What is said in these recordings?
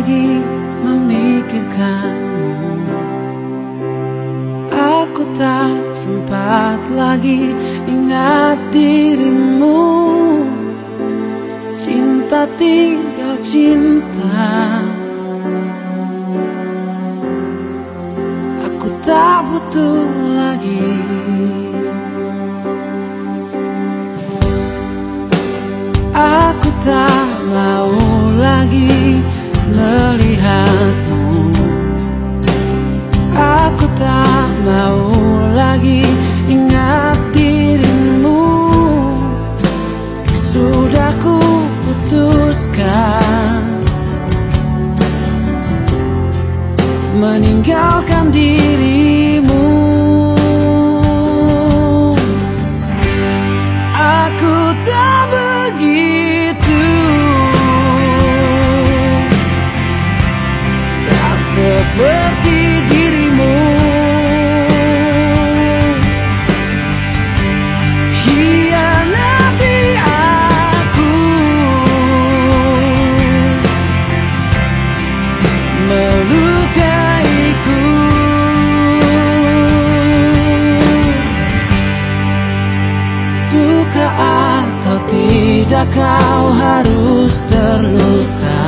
lagi memikirkanmu. Aku tak sempat lagi ingat dirimu. Cinta tinggal cinta. Aku tak butuh lagi. Aku Suka atau tidak kau harus terluka.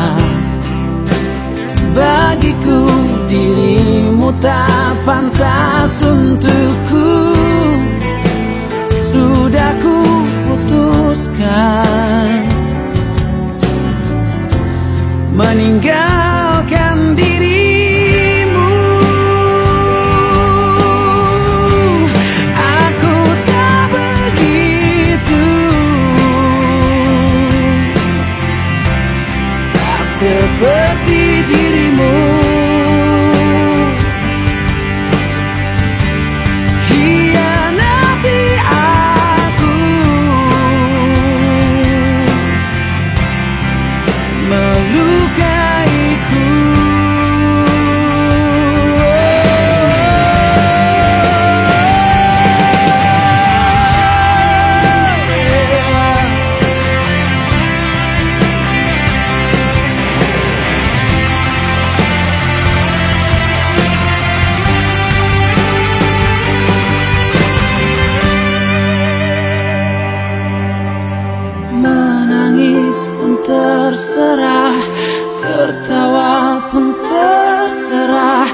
Bagiku worthy terserah.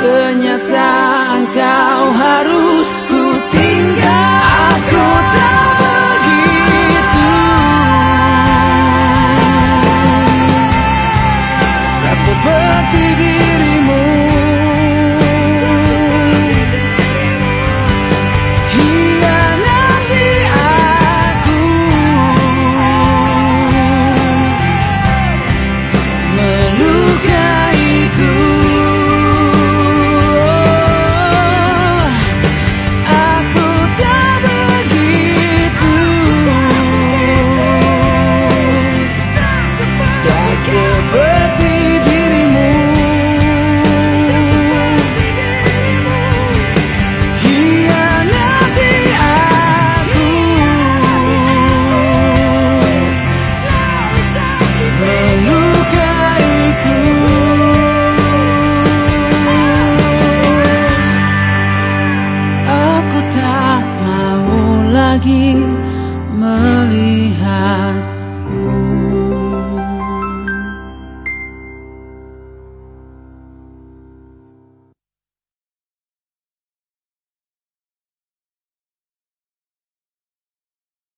Kenyataan kau harus putih lagi melihat